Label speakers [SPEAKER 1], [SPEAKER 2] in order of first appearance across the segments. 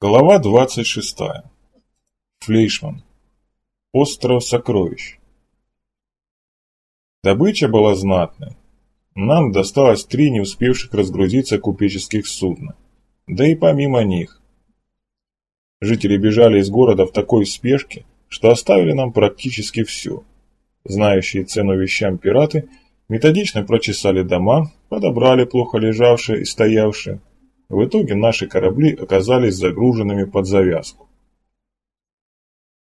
[SPEAKER 1] Глава 26. Флейшман. Остров сокровищ. Добыча была знатной. Нам досталось три не успевших разгрузиться купеческих судна. Да и помимо них. Жители бежали из города в такой спешке, что оставили нам практически все. Знающие цену вещам пираты методично прочесали дома, подобрали плохо лежавшие и стоявшие, в итоге наши корабли оказались загруженными под завязку.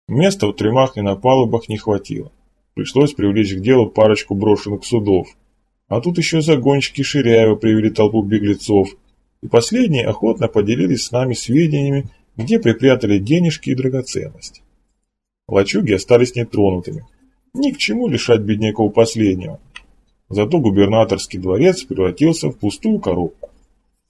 [SPEAKER 1] Места в трюмах и на палубах не хватило. Пришлось привлечь к делу парочку брошенных судов. А тут еще загонщики Ширяева привели толпу беглецов, и последние охотно поделились с нами сведениями, где припрятали денежки и драгоценности. Лачуги остались нетронутыми. Ни к чему лишать бедняков последнего. Зато губернаторский дворец превратился в пустую коробку.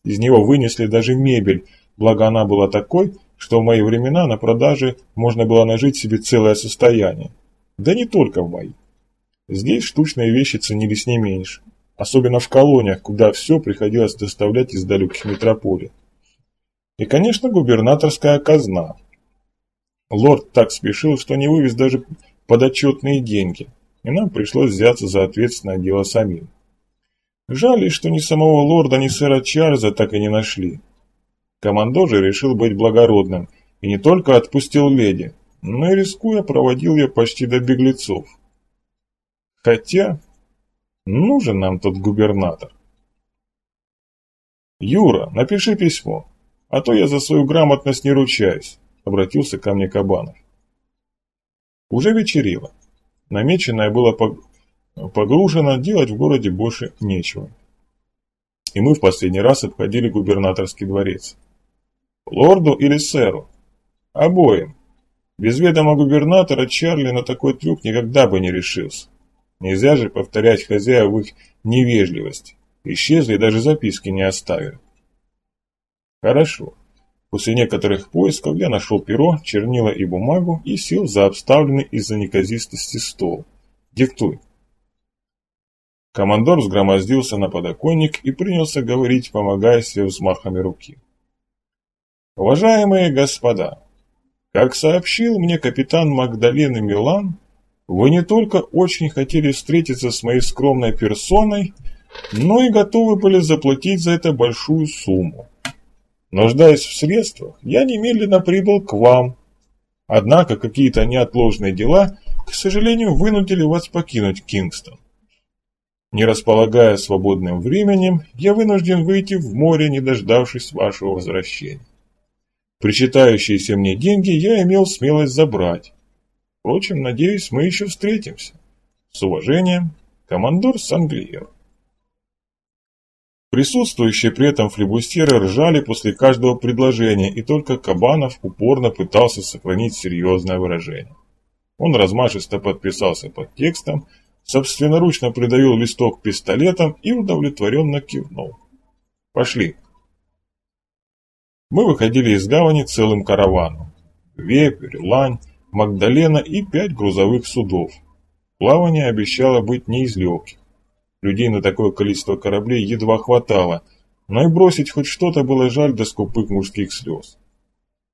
[SPEAKER 1] Из него вынесли даже мебель, благо она была такой, что в мои времена на продаже можно было нажить себе целое состояние. Да не только в мои. Здесь штучные вещи ценились не меньше. Особенно в колониях, куда все приходилось доставлять из далеких метрополий. И, конечно, губернаторская казна. Лорд так спешил, что не вывез даже подотчетные деньги, и нам пришлось взяться за ответственное дело самим. Жаль, что ни самого лорда, ни сэра Чарльза так и не нашли. Командор же решил быть благородным и не только отпустил леди, но и рискуя проводил ее почти до беглецов. Хотя, нужен нам тот губернатор. «Юра, напиши письмо, а то я за свою грамотность не ручаюсь», — обратился ко мне Кабанов. Уже вечерело. Намеченное было Погружено, делать в городе больше нечего. И мы в последний раз обходили губернаторский дворец. Лорду или сэру? Обоим. Без ведома губернатора Чарли на такой трюк никогда бы не решился. Нельзя же повторять хозяев их невежливость. Исчезли даже записки не оставили. Хорошо. После некоторых поисков я нашел перо, чернила и бумагу и сел за обставленный из-за неказистости стол. Диктуй. Командор взгромоздился на подоконник и принялся говорить, помогая себе взмахами руки. «Уважаемые господа, как сообщил мне капитан Магдалены Милан, вы не только очень хотели встретиться с моей скромной персоной, но и готовы были заплатить за это большую сумму. Нуждаясь в средствах, я немедленно прибыл к вам. Однако какие-то неотложные дела, к сожалению, вынудили вас покинуть Кингстон. Не располагая свободным временем, я вынужден выйти в море, не дождавшись вашего возвращения. Причитающиеся мне деньги я имел смелость забрать. Впрочем, надеюсь, мы еще встретимся. С уважением, командор Санглиер. Присутствующие при этом флебустеры ржали после каждого предложения, и только Кабанов упорно пытался сохранить серьезное выражение. Он размашисто подписался под текстом, собственноручно придавил листок пистолетом и удовлетворенно кивнул. «Пошли». Мы выходили из гавани целым караваном. Вепрь, Лань, Магдалена и пять грузовых судов. Плавание обещало быть не из легких. Людей на такое количество кораблей едва хватало, но и бросить хоть что-то было жаль до скупых мужских слез.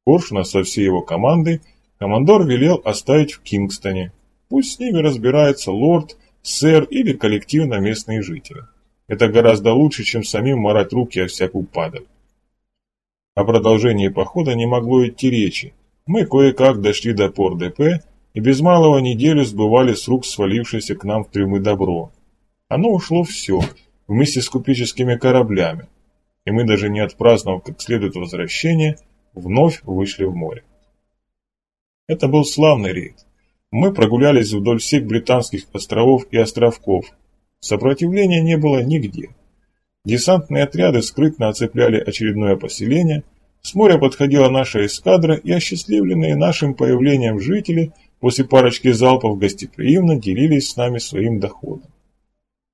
[SPEAKER 1] Коршуна со всей его командой командор велел оставить в Кингстоне. Пусть с ними разбирается лорд сэр или коллективно местные жители. Это гораздо лучше, чем самим морать руки о всякую падаль. О продолжении похода не могло идти речи. Мы кое-как дошли до Пор-ДП и без малого неделю сбывали с рук свалившееся к нам в трюмы добро. Оно ушло все, вместе с купеческими кораблями, и мы даже не отпраздновав как следует возвращение, вновь вышли в море. Это был славный рейд. Мы прогулялись вдоль всех британских островов и островков. Сопротивления не было нигде. Десантные отряды скрытно оцепляли очередное поселение, с моря подходила наша эскадра, и осчастливленные нашим появлением жители после парочки залпов гостеприимно делились с нами своим доходом.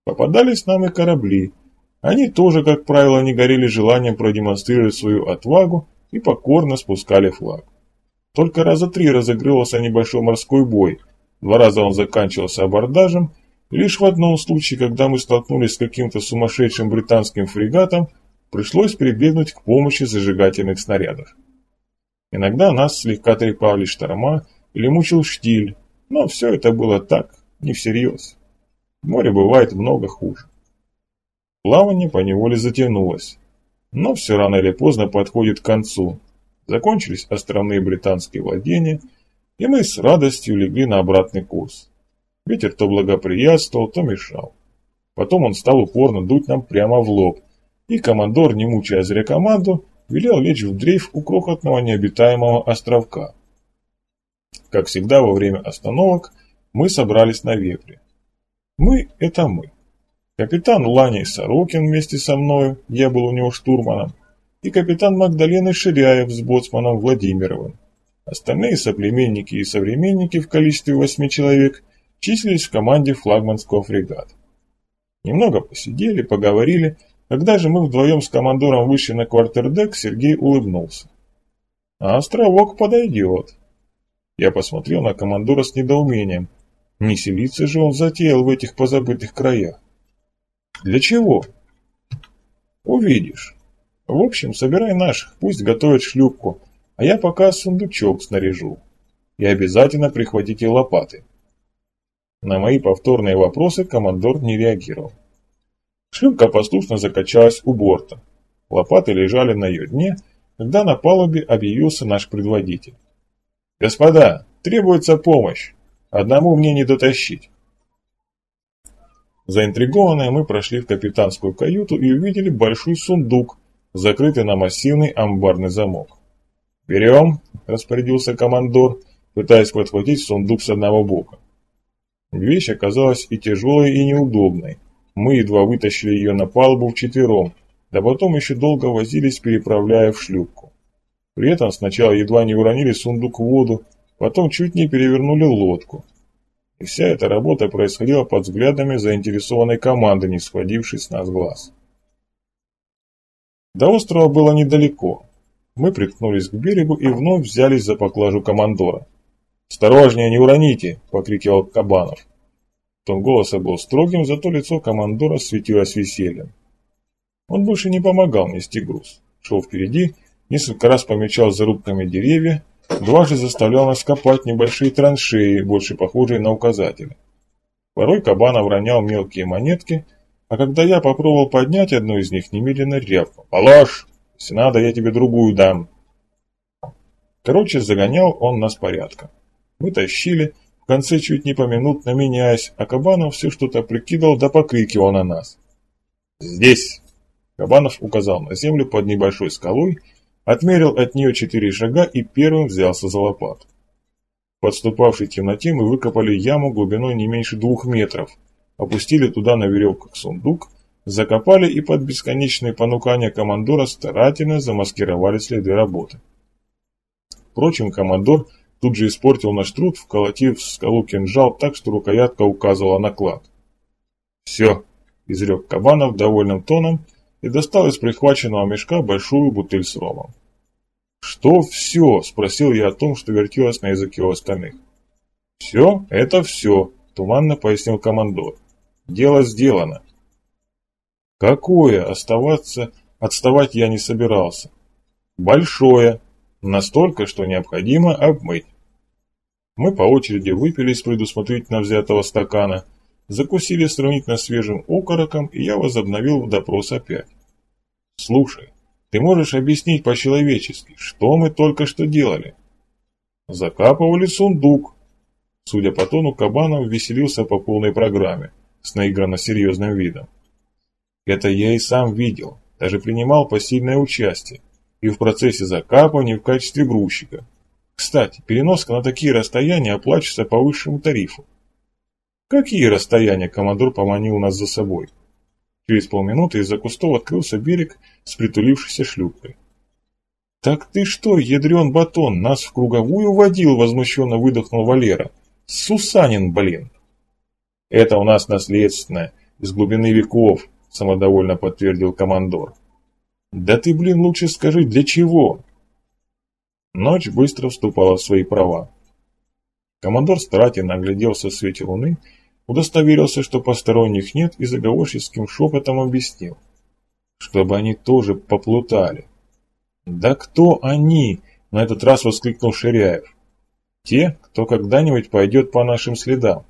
[SPEAKER 1] Попадались нам и корабли. Они тоже, как правило, не горели желанием продемонстрировать свою отвагу и покорно спускали флаг. Только раза три разыгрывался небольшой морской бой. Два раза он заканчивался абордажем, лишь в одном случае, когда мы столкнулись с каким-то сумасшедшим британским фрегатом, пришлось прибегнуть к помощи зажигательных снарядов. Иногда нас слегка трепали шторма или мучил штиль, но все это было так, не всерьез. Море бывает много хуже. Плавание поневоле затянулось, но все рано или поздно подходит к концу. Закончились островные британские владения, и мы с радостью легли на обратный курс. Ветер то благоприятствовал, то мешал. Потом он стал упорно дуть нам прямо в лоб, и командор, не мучая зря команду, велел лечь в дрейф у крохотного необитаемого островка. Как всегда во время остановок мы собрались на вепре. Мы – это мы. Капитан Ланей Сорокин вместе со мною, я был у него штурманом, и капитан Магдалена Ширяев с боцманом Владимировым. Остальные соплеменники и современники в количестве восьми человек числились в команде флагманского фрегата. Немного посидели, поговорили. Когда же мы вдвоем с командором вышли на квартердек, Сергей улыбнулся. А островок подойдет. Я посмотрел на командора с недоумением. Не селиться же он затеял в этих позабытых краях. Для чего? Увидишь. В общем, собирай наших, пусть готовят шлюпку, а я пока сундучок снаряжу. И обязательно прихватите лопаты. На мои повторные вопросы командор не реагировал. Шлюпка послушно закачалась у борта. Лопаты лежали на ее дне, когда на палубе объявился наш предводитель. «Господа, требуется помощь. Одному мне не дотащить». Заинтригованные мы прошли в капитанскую каюту и увидели большой сундук, закрытый на массивный амбарный замок. «Берем», – распорядился командор, пытаясь подхватить сундук с одного бока. Вещь оказалась и тяжелой, и неудобной. Мы едва вытащили ее на палубу вчетвером, да потом еще долго возились, переправляя в шлюпку. При этом сначала едва не уронили сундук в воду, потом чуть не перевернули лодку. И вся эта работа происходила под взглядами заинтересованной команды, не сходившей с нас глаз. До острова было недалеко. Мы приткнулись к берегу и вновь взялись за поклажу командора. «Осторожнее, не уроните!» – покрикивал Кабанов. Тон голоса был строгим, зато лицо командора светилось весельем. Он больше не помогал нести груз. Шел впереди, несколько раз помечал зарубками деревья, дважды заставлял нас копать небольшие траншеи, больше похожие на указатели. Порой Кабанов ронял мелкие монетки, а когда я попробовал поднять одну из них, немедленно рявкнул. «Положь! Если надо, я тебе другую дам!» Короче, загонял он нас порядком. Мы тащили, в конце чуть не поминутно меняясь, а Кабанов все что-то прикидывал да покрикивал на нас. «Здесь!» Кабанов указал на землю под небольшой скалой, отмерил от нее четыре шага и первым взялся за лопату. В подступавшей темноте мы выкопали яму глубиной не меньше двух метров, опустили туда на веревках сундук, закопали и под бесконечные понукания командора старательно замаскировали следы работы. Впрочем, командор – Тут же испортил наш труд, вколотив в скалу кинжал так, что рукоятка указывала на клад. «Все», – изрек Кабанов довольным тоном и достал из прихваченного мешка большую бутыль с ромом. «Что все?» – спросил я о том, что вертелось на языке у остальных. «Все, это все», – туманно пояснил командор. «Дело сделано». «Какое? Оставаться, отставать я не собирался». «Большое», Настолько, что необходимо обмыть. Мы по очереди выпили из предусмотрительно взятого стакана, закусили сравнительно свежим окороком, и я возобновил допрос опять. «Слушай, ты можешь объяснить по-человечески, что мы только что делали?» «Закапывали сундук». Судя по тону, Кабанов веселился по полной программе, с наигранно серьезным видом. «Это я и сам видел, даже принимал посильное участие и в процессе закапывания в качестве грузчика. Кстати, переноска на такие расстояния оплачивается по высшему тарифу. Какие расстояния командор поманил нас за собой? Через полминуты из-за кустов открылся берег с притулившейся шлюпкой. «Так ты что, ядрен батон, нас в круговую водил?» – возмущенно выдохнул Валера. «Сусанин, блин!» «Это у нас наследственное, из глубины веков», – самодовольно подтвердил командор. Да ты, блин, лучше скажи, для чего? Ночь быстро вступала в свои права. Командор старательно огляделся в свете луны, удостоверился, что посторонних нет, и заговорческим шепотом объяснил, чтобы они тоже поплутали. «Да кто они? на этот раз воскликнул Ширяев. Те, кто когда-нибудь пойдет по нашим следам.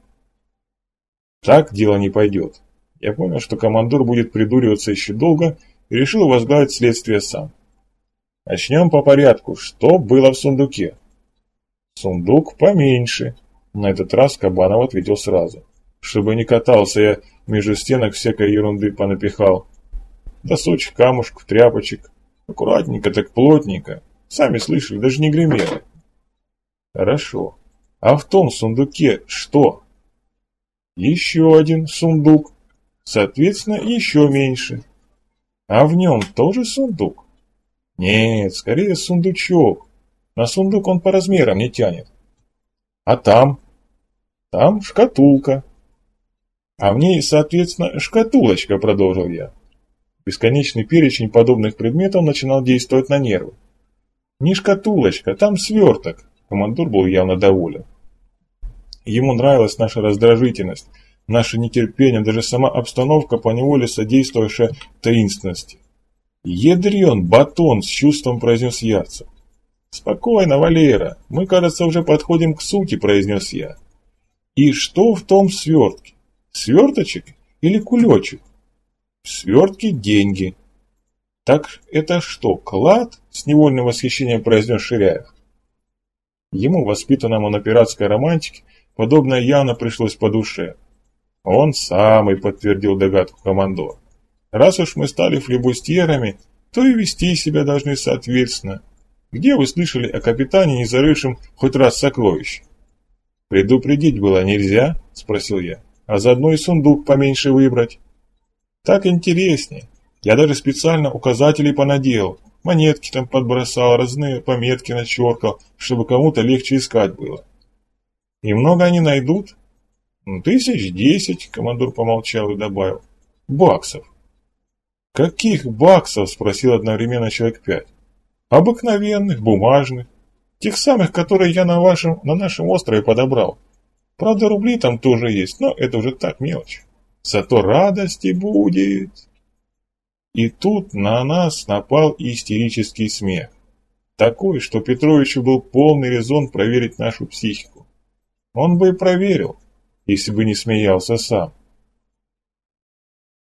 [SPEAKER 1] Так дело не пойдет. Я понял, что командор будет придуриваться еще долго и решил возглавить следствие сам. Начнем по порядку. Что было в сундуке? Сундук поменьше. На этот раз Кабанов ответил сразу. Чтобы не катался я между стенок всякой ерунды понапихал. Досочек, камушек, тряпочек. Аккуратненько так плотненько. Сами слышали, даже не гремели. Хорошо. А в том сундуке что? Еще один сундук. Соответственно, еще меньше. А в нем тоже сундук? Нет, скорее сундучок. На сундук он по размерам не тянет. А там? Там шкатулка. А в ней, соответственно, шкатулочка, продолжил я. Бесконечный перечень подобных предметов начинал действовать на нервы. Не шкатулочка, там сверток. Командор был явно доволен. Ему нравилась наша раздражительность, наше нетерпение, даже сама обстановка поневоле содействовавшая таинственности. «Ядрен, батон!» – с чувством произнес Ярцев. «Спокойно, Валера, мы, кажется, уже подходим к сути», – произнес я. «И что в том свертке? Сверточек или кулечек?» «В свертке деньги». «Так это что, клад?» – с невольным восхищением произнес Ширяев. Ему, воспитанному на пиратской романтике, подобное явно пришлось по душе. Он самый подтвердил догадку командора. Раз уж мы стали флебустьерами, то и вести себя должны соответственно. Где вы слышали о капитане, не зарывшем хоть раз сокровище? Предупредить было нельзя, спросил я, а заодно и сундук поменьше выбрать. Так интереснее. Я даже специально указателей понаделал, монетки там подбросал, разные пометки начеркал, чтобы кому-то легче искать было. И много они найдут? Ну, тысяч десять, командор помолчал и добавил. Баксов. «Каких баксов?» – спросил одновременно человек пять. «Обыкновенных, бумажных. Тех самых, которые я на, вашем, на нашем острове подобрал. Правда, рубли там тоже есть, но это уже так мелочь. Зато радости будет». И тут на нас напал истерический смех. Такой, что Петровичу был полный резон проверить нашу психику. Он бы и проверил, если бы не смеялся сам.